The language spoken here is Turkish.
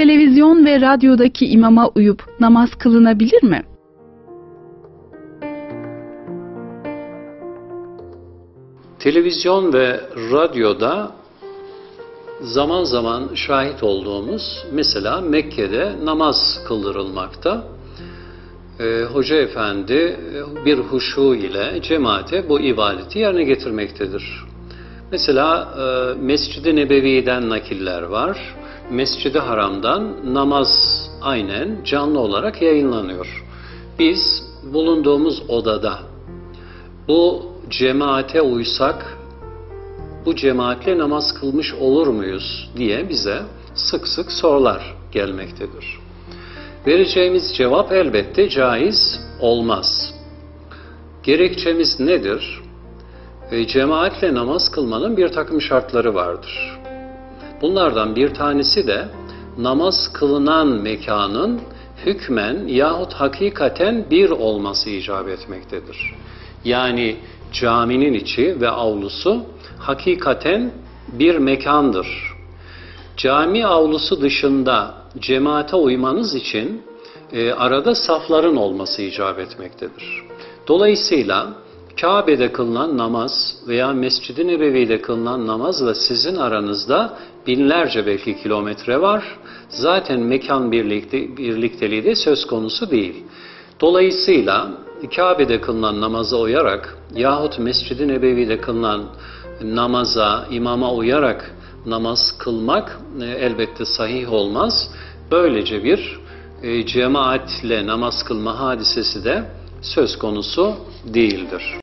Televizyon ve radyodaki imama uyup namaz kılınabilir mi? Televizyon ve radyoda zaman zaman şahit olduğumuz mesela Mekke'de namaz kıldırılmakta. Ee, Hoca Efendi e, bir huşu ile cemaate bu ibadeti yerine getirmektedir. Mesela e, Mescid-i Nebevi'den nakiller var. Mescid-i Haram'dan namaz aynen canlı olarak yayınlanıyor. Biz bulunduğumuz odada bu cemaate uysak bu cemaatle namaz kılmış olur muyuz diye bize sık sık sorular gelmektedir. Vereceğimiz cevap elbette caiz olmaz. Gerekçemiz nedir? E, cemaatle namaz kılmanın bir takım şartları vardır. Bunlardan bir tanesi de namaz kılınan mekanın hükmen yahut hakikaten bir olması icap etmektedir. Yani caminin içi ve avlusu hakikaten bir mekandır. Cami avlusu dışında cemaate uymanız için e, arada safların olması icap etmektedir. Dolayısıyla Kabe'de kılınan namaz veya Mescid-i Nebevi'de kılınan namazla sizin aranızda binlerce belki kilometre var. Zaten mekan birlikte, birlikteliği de söz konusu değil. Dolayısıyla Kabe'de kılınan namaza uyarak yahut Mescid-i Nebevi'de kılınan namaza, imama uyarak namaz kılmak e, elbette sahih olmaz. Böylece bir e, cemaatle namaz kılma hadisesi de söz konusu değildir.